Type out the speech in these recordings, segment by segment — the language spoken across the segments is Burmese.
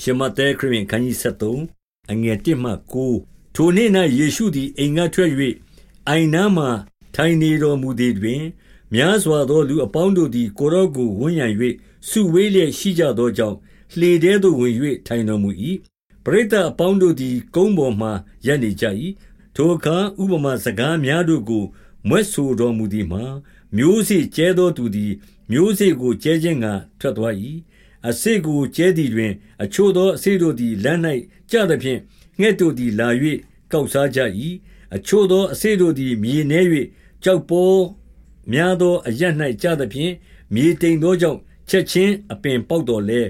ရှမဿဲခရစ်ဝင်ခန်းကြီး73အငယ်1မှ9ထိုနေ့၌ယေရှုသည်အိမ်ကထွက်၍အိုင်နားမှထိုင်နေတော်မူသည်တွင်များစွာသောလူအပေါင်းတို့သည်ကိုရော့ကိုဝန်းရံ၍စုဝေးလျက်ရှိကြသောကြောင့်လှေထဲသို့ဝင်၍ထိုင်တော်မူ၏ပရိသတ်အပေါင်းတို့သည်ကုန်းပေါ်မှရပ်နေကြ၏ထိုအခါဥပမာစကားများတို့ကိုမွဲ့ဆိုတော်မူသည်မှာမျိုးစေ့ကျဲသောသူသည်မျိုးစေ့ကိုကျဲခြင်းငှာထွက်သွား၏ အစေကိုကျဲသည်တွင် အချို့သောအစေတို့သည်လမ်း၌ကြသဖြင့်ငှက်တို့သည်လာ၍ကောက်စားကြ၏အချို့သောအစေတို့သည်မြေနှဲ၍ကြောက်ပေါ်များသောအရ၌ကြသဖြင့်မြေတိမ်သောကြောင့်ချက်ချင်းအပင်ပေါက်တော်လဲ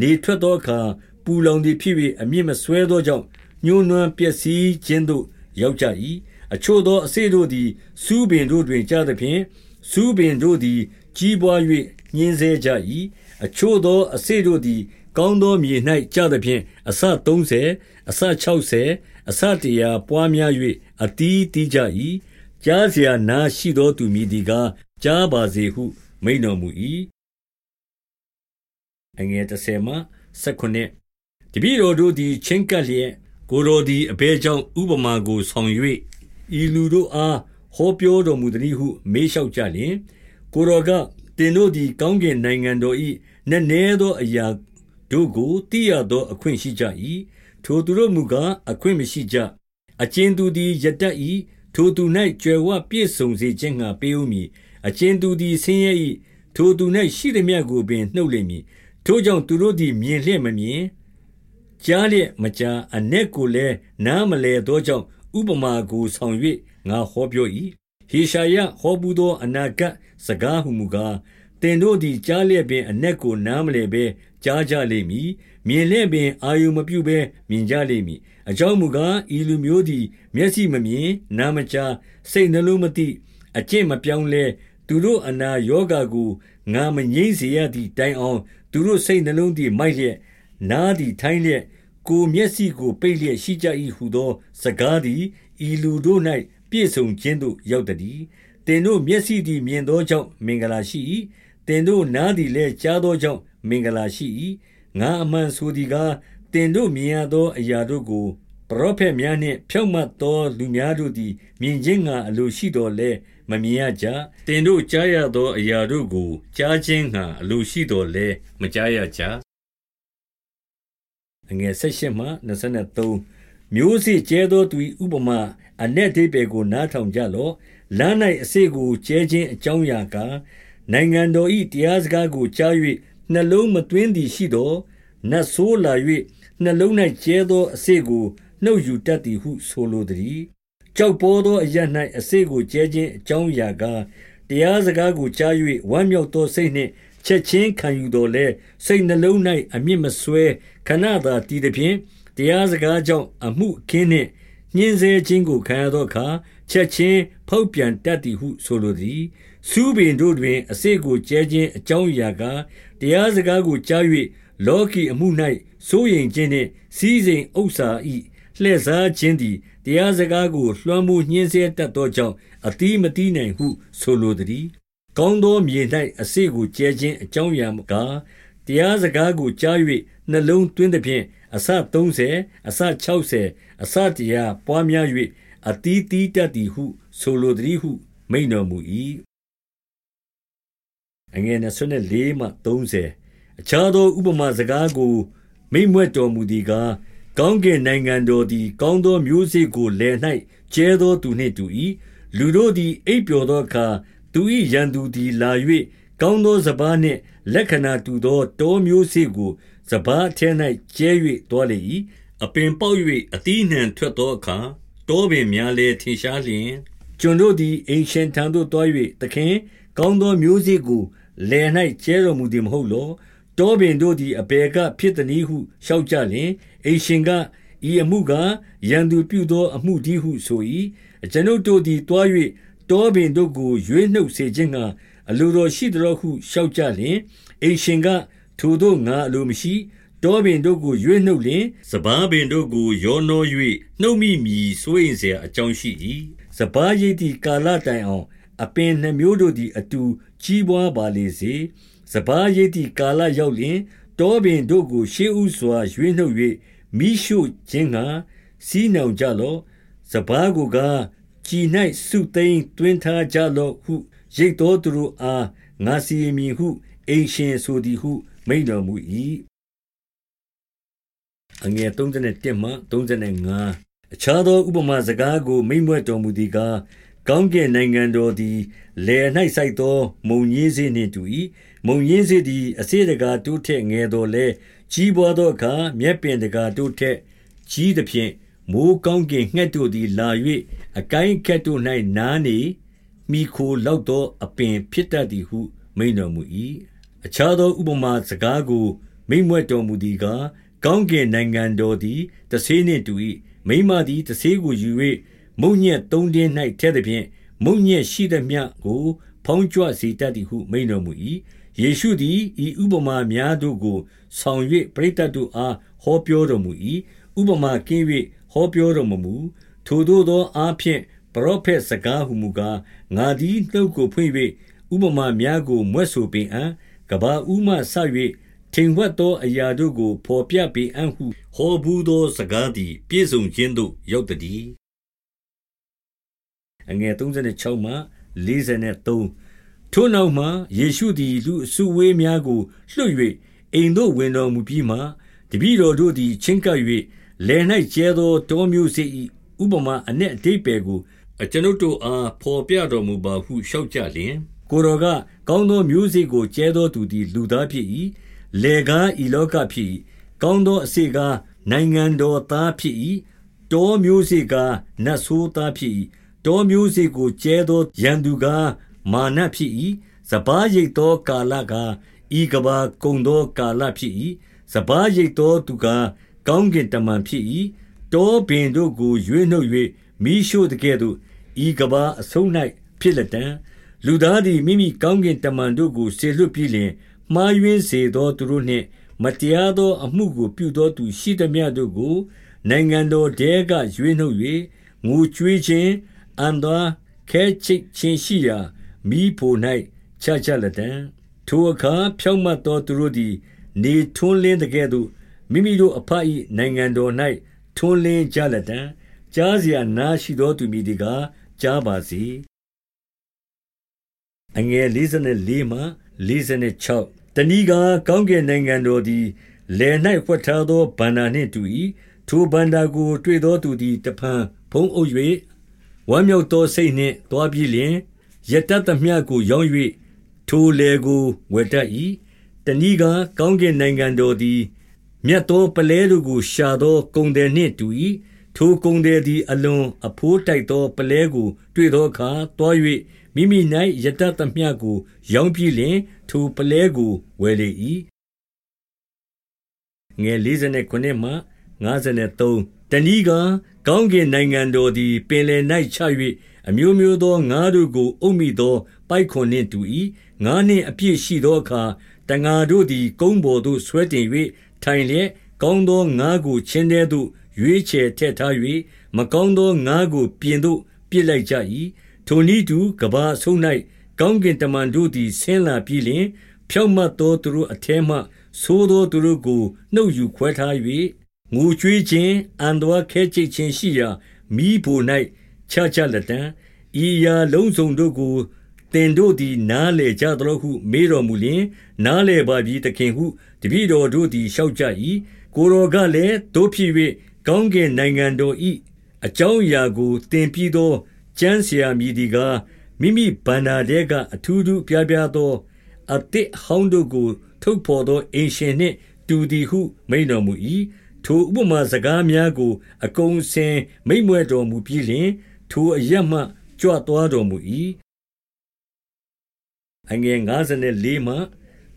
နေထွက်သောအခါပူလောင်သည်ဖြစ်၍အမြင့်မဆွဲသောကြောင့်ညှိုးနွမ်းပျက်စီးခြင်းသို့ရောက်ကြ၏အချို့သောအစေတို့သည်စူးပင်တို့တွင်ကြသဖြင့်စူးပင်တို့သည် ကြီးပွား၍ညှင်းဆဲကြ၏ အချို့သောအစေတို့သည်ကောင်းသောမြေ၌ကြသဖြင့်အဆ30အဆ60အဆတရာပွားများ၍အတီးတီးကြ၏ကြားเสียနာရှိသောသူမည်ဒီကားကြားပါစေဟု မိန်တော်မူ၏အငယ်30မှ19တပည့်တော်တို့သည်ချင်းကပ်လျက်ကိုတော်သည်အဘဲကြောင့်ဥပမာကိုဆောင်၍ဤလူတို့အားဟောပြောတော်မူသည်ဟု မေးလျှောက်ကြလျင်ကိုတော်ကတင်တို့သည်ကောင်းကင်နိုင်ငံတော်၏ နည်းနည်းသောအရာတို့ကိုသိရသောအခွင့်ရှိကြ၏ထိုသူတို့မူကားအခွင့်မရှိကြအကျဉ်သူသည်ယတတ်၏ထိုသူ၌ကြွယ်ဝပြည့်စုံစေခြင်းငှာပေးဦးမည်အကျဉ်သူသည်ဆင်းရဲ၏ထိုသူ၌ရှိသည်မြတ်ကိုပင်နှုတ်လိမ့်မည်ထိုကြောင့်သူတို့သည်မြင်လျက်မမြင်ကြားလျက်မကြားအ내ကိုလည်းနားမလဲသောကြောင့်ဥပမာကိုဆောင်၍ငါဟောပြော၏ဟေရှာယဟောဘူးသောအနာဂတ်စကားဟုမူကား တင်တို့သည်ကြားလျက်ပင်အ내ကိုနားမလဲဘဲ ကြားကြလိမ့်မည် မြင်လျက်ပင် အာယုံမပြုဘဲ မြင်ကြလိမ့်မည် အကြောင်းမူကား ဤလူမျိုးသည် မျက်စိမမြင် နားမကြား စိတ်နှလုံးမသိ အကျင့်မပြောင်းလဲ သူတို့အနာယောဂါကို ငါမငိမ့်စေရသည့်တိုင်အောင် သူတို့စိတ်နှလုံးသည် မိုက်လျက် နားသည်ထိုင်းလျက် ကိုမျက်စိကို ပိတ်လျက်ရှိကြ၏ဟုသော စကားသည် ဤလူတို့၌ပြည့်စုံခြင်းသို့ ရောက်သည်။တင်တို့မျက်စိသည် မြင်သောကြောင့် မင်္ဂလာရှိ၏။ တင်တို့နားသည်လည်းကြားသောကြောင့်မင်္ဂလာရှိ၏။ငါအမှန်ဆိုသည်ကားတင်တို့မြင်ရသောအရာတို့ကိုပရောဖက်များနှင့်ဖြောင့်မတ်သောလူများတို့သည်မြင်ခြင်းငှာအလိုရှိတော်လဲမမြင်ရကြ။တင်တို့ကြားရသောအရာတို့ကိုကြားခြင်းငှာအလိုရှိတော်လဲမကြားရကြအငယ်16မှ23မျိုးစေ့ကျဲသောသူ၏ဥပမာအ내ဒိပေကိုနားထောင်ကြလော့လမ်း၌အစေကိုကျဲခြင်းအကြောင်းအရာကား နိုင်ငံတော်၏တရားစကားကိုကြား၍နှလုံးမသွင်းသည်ရှိသောနတ်ဆိုးလာ၍နှလုံး၌ကျဲသောအစေကိုနှုတ်ယူတတ်သည်ဟုဆိုလိုသည်ကြောက်ပေါ်သောအရ၌အစေကိုကျဲခြင်းအကြောင်းအရာကားတရားစကားကိုကြား၍ဝမ်းမြောက်သောစိတ်နှင့်ချက်ချင်းခံယူတော်လဲစိတ်နှလုံး၌အမြင့်မဆွဲခဏသာတည်သည်ဖြင့်တရားစကားကြောင့်အမှုအခင်းနှင့်ညှင်းဆဲခြင်းကိုခံရသောအခါချက်ချင်းဖောက်ပြန်တတ်သည်ဟုဆိုလိုသည် စူးပင်တို့တွင် အစေကိုကျဲခြင်းအကြောင်းအရာကတရားစကားကိုကြား၍လောကီအမှု၌စိုးရိမ်ခြင်းနှင့်စီးစိမ်ဥစ္စာ၏လှည့်စားခြင်းသည်တရားစကားကိုလွှမ်းမိုးညှင်းဆဲတတ်သောကြောင့်အတိမတိနိုင်ဟုဆိုလိုသည်ကောင်းသောမြေ၌အစေကိုကျဲခြင်းအကြောင်းအရာကားတရားစကားကိုကြား၍နှလုံးသွင်းသည်ဖြင့်အဆ30အဆ60အဆတရာပွားများ၍အတီးတီးတတ်သည်ဟု ဆိုလိုသည်ဟု မိန်တော်မူ၏ အငယ်24မှ30အခြားသော ဥပမာစကားကို မိမ့်မွက်တော်မူသည်ကားကောင်းကင်နိုင်ငံတော်သည် ကောင်းသောမျိုးစေ့ကိုလယ်၌ကျဲသောသူနှင့်တူ၏လူတို့သည် အိပ်ပျော်သောအခါသူ၏ရန်သူသည်လာ၍ကောင်းသောစပါးနှင့် လက္ခဏာတူသောတောမျိုးစေ့ကိုစပါးထဲ၌ကျဲ၍သွားလေ၏အပင်ပေါက်၍အသီးနှံထွက်သောအခါတောပင်များလည်းထင်ရှားလျင်ကျွန်တို့သည်အိမ်ရှင်ထံသို့သွား၍သခင် ကောင်းသောမျိုးစေ့ကို လယ်၌ကျဲတော်မူသည်မဟုတ်လောတောပင်တို့သည်အပေကဖြစ်သည်ဟုလျှောက်ကြလျင်အိမ်ရှင်ကဤအမှုကရန်သူပြုသောအမှုဒီဟုဆို၏အကျွန်ုပ်တို့သည်တွား၍တောပင်တို့ကိုရွေးနှုတ်စေခြင်းကအလိုတော်ရှိတော်ဟုလျှောက်ကြလျင်အိမ်ရှင်ကထိုတို့ငါအလိုမရှိတောပင်တို့ကိုရွေးနှုတ်လျင်စပားပင်တို့ကိုရောနှော၍နှုတ်မိမည်ဆိုရင်เสียအကြောင်းရှိ၏စပားရိပ်သည်ကာလတိုင်အောင်အပင်နှမျိုးတို့သည်အတူ ကြီးပွားပါလေစေစပားရိပ်သည်ကာလရောက်လျင်တောပင်တို့ကိုရှေ့ဦးစွာရွေးနှုတ်၍မိရှို့ခြင်းငှါစီးနှောင်ကြလော့စပားကိုကားကြည်၌စုသိမ်းတွင်ထားကြလော့ဟုရိတ်တော်သူတို့အားငါစီရင်မည်ဟုအိမ်ရှင်ဆိုသည်ဟု မိန်တော်မူ၏အငယ်31မှ35အခြားသောဥပမာစကားကိုမိန့်မွက်တော်မူသည်ကား ကောင်းကင်နိုင်ငံတော်သည်လယ်၌စိုက်သော မုံညင်းစေနှင့်တူ၏မုံညင်းစေသည်အစေတကာတိုးထက်ငယ်တော်လဲကြီးပွားသောအခါမြက်ပင်တကာတိုးထက်ကြီးသဖြင့်မိုးကောင်းကင်ငှက်တို့သည်လာ၍အကိုင်းခက်တို့၌နားနေမိခိုလောက်သောအပင်ဖြစ်တတ်သည်ဟုမိန်တော်မူ၏အခြားသောဥပမာစကားကိုမိမ့်မွက်တော်မူသည်ကားကောင်းကင်နိုင်ငံတော်သည်တဆေးနှင့်တူ၏မိမသည်တဆေးကိုယူ၍ မုံညက်သုံးတင်း၌ထဲသဖြင့်မုံညက်ရှိသမျှကိုဖောင်းကြွစေတတ်သည်ဟုမိန်တော်မူ၏ယေရှုသည်ဤဥပမာများတို့ကို ဆောင်၍ပရိသတ်တို့အားဟောပြောတော်မူ၏ဥပမာကင်း၍ဟောပြောတော်မမူထိုသို့သောအားဖြင့်ပရောဖက်စကားဟုမူကားငါသည်နှုတ်ကိုဖွင့်၍ဥပမာများကိုမွဲ့ဆိုပေအံ့ကဘာဥမှဆ၍ထင်ဝက်သောအရာတို့ကိုဖော်ပြပေအံ့ဟုဟောဘူးသောစကားသည် ပြည့်စုံခြင်းသို့ရောက်သည် အငယ်36မှ43ထိုနောက်မှယေရှုသည်လူအစုဝေးများကိုလွှတ်၍အိမ်သို့ဝင်တော်မူပြီးမှတပည့်တော်တို့သည်ချင်းကပ်၍လယ်၌ကျဲသောတောမျိုးစေ့၏ဥပမာအ내အတိတ်ပဲကိုအကျွန်ုပ်တို့အားဖော်ပြတော်မူပါဟုလျှောက်ကြလျင်ကိုတော်ကကောင်းသောမျိုးစေ့ကိုကျဲသောသူသည်လူသားဖြစ်၏လေကားဤလောကဖြစ်၏ကောင်းသောအစေကားနိုင်ငံတော်သားဖြစ်၏တောမျိုးစေ့ကားနတ်ဆိုးသားဖြစ်၏ တောမျိုးစေ့ကိုကျဲသောရန်သူကားမာနဖြစ်၏စပားရိတ်သောကာလကားဤကဘာကုံသောကာလဖြစ်၏စပားရိတ်သောသူကားကောင်းကင်တမန်ဖြစ်၏တောပင်တို့ကိုရွေးနှုတ်၍မိရှို့တကဲ့သို့ဤကဘာအဆုံး၌ဖြစ်လက်တံလူသားသည်မိမိကောင်းကင်တမန်တို့ကိုဆေလွတ်ပြီးလျှင်မှားယွင်းစေသောသူတို့နှင့်မတရားသောအမှုကိုပြုသောသူရှိသမျှတို့ကို နိုင်ငံတော်တဲကရွေးနှုတ်၍ငိုကြွေးခြင်း အန်သောခဲချိတ်ခြင်းရှိရာမိဖို့၌ချကြလက်တံထိုအခါဖြောင့်မတ်သောသူတို့သည် နေထွန်းလင်းတကဲ့သို့မိမိတို့အဖ၏နိုင်ငံတော်၌ထွန်းလင်းကြလက်တံကြားเสียနားရှိသောသူမည်ဒီကားကြားပါစေအငယ်54မှ56တဏီကာကောင်းကင်နိုင်ငံတော်သည်လယ်၌ဖွက်ထားသောဗန္နာနှင့်တူ၏ထိုဗန္နာကို တွေ့သောသူသည်တဖန်ဖုံးအုပ်၍ ဝမ်းမြောက်သောစိတ်နှင့်တွားပြီးလျင်ယတတ်သမျှကိုရောင်း၍ထိုလယ်ကိုဝယ်တတ်၏တဏီကာကောင်းကင်နိုင်ငံတော်သည်မြတ်သောပုလဲတို့ကိုရှာသောကုန်သည်နှင့်တူ၏။ထိုကုန်သည်သည်အလွန်အဘိုးထိုက်သောပုလဲကို တွေ့သောအခါသွား၍မိမိ၌ရတတ်သမျှကိုရောင်းပြီးလျှင်ထိုပုလဲကိုဝယ်လေ၏။ တနည်းကား၊ကောင်းကင်နိုင်ငံတော်သည် ပင်လယ်၌ချ၍အမျိုးမျိုးသောငါးတို့ကို အုပ်မိသော ပိုက်ကွန်နှင့်တူ၏။ငါးနှင့်အပြည့်ရှိသောအခါတံငါတို့သည် ကုန်းပေါ်သို့ဆွဲတင်၍ထိုင်လျက်ကောင်းသောငါးကိုချင်းထဲသို့ရွေးချယ်ထည့်ထား၍မကောင်းသောငါးကို ပြင်သို့ပစ်လိုက်ကြ၏ထိုနည်းတူကဘာဆုံး၌ကောင်းကင်တမန်တို့သည်ဆင်းလာပြီးလျှင် ဖြောင့်မတ်သောသူတို့အထဲမှသိုးသောသူတို့ကိုနှုတ်ယူခွဲထား၍ ငိုကြွေးခြင်းအန်တော်ခဲချိတ်ခြင်းရှိရာမိဖို့၌ချချလက်တံဤရာလုံးစုံတို့ကိုတင်တို့သည်နားလေကြသလိုဟု မေးတော်မူလျင် နားလေပါပြီသခင်ဟုတပည့်တော်တို့သည်လျှောက်ကြ၏ကိုတော်ကလည်းတို့ဖြစ်၍ကောင်းကင်နိုင်ငံတော်ဤအကြောင်းအရာကိုတင်ပြီးသောကျမ်းဆရာမည်ဒီကားမိမိဗန္နာတဲကအထူးထူးပြပြသောအသစ်ဟောင်းတို့ကို ထုတ်ဖော်သောအင်ရှင်နှင့်တူသည်ဟုမိန်တော်မူ၏ ထိုဥပမာစကားများကို အကုန်စင်မိမ့်မွဲ့တော်မူပြီးလျှင် ထိုအရမှကြွသွားတော်မူ၏အငယ်54မှ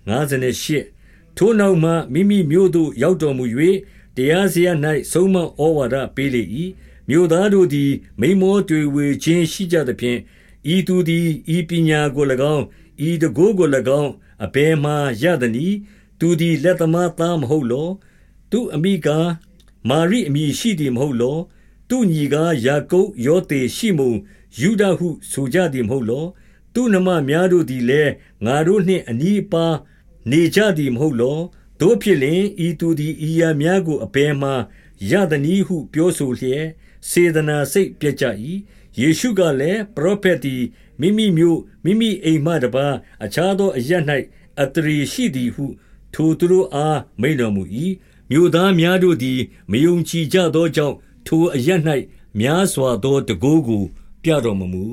58ထိုနောက်မှမိမိမြို့သို့ရောက်တော်မူ၍တရားစရာ၌ဆုံးမဩဝါဒပေးလေ၏မြို့သားတို့သည် မိမောတွေဝေခြင်းရှိကြသဖြင့်ဤသူသည်ဤပညာကို၎င်းဤတကိုးကို၎င်းအဘယ်မှရသနည်းသူသည်လက်သမားသားမဟုတ်လော သူအမိကားမာရိအမည်ရှိသည်မဟုတ်လော သူညီကားယာကုပ်ယောသေရှိမုန်ယူဒဟုဆိုကြသည်မဟုတ်လော သူနှမများတို့သည်လည်းငါတို့နှင့်အနီးအပါနေကြသည်မဟုတ်လောတို့ဖြစ်လင်ဤသူသည်ဤရာများကိုအဘယ်မှရသနည်းဟုပြောဆိုလျက်စေတနာစိတ်ပြတ်ကြ၏ယေရှုကလည်းပရောဖက်သည်မိမိမျိုးမိမိအိမ်မှတပါအခြားသောအရ၌အတရီရှိသည်ဟု ထိုသူတို့အားမိန်တော်မူ၏ မြို့သားများတို့သည် မယုံကြည်ကြသောကြောင့် ထိုအရ၌များစွာသောတကိုးကို ပြတော်မမူ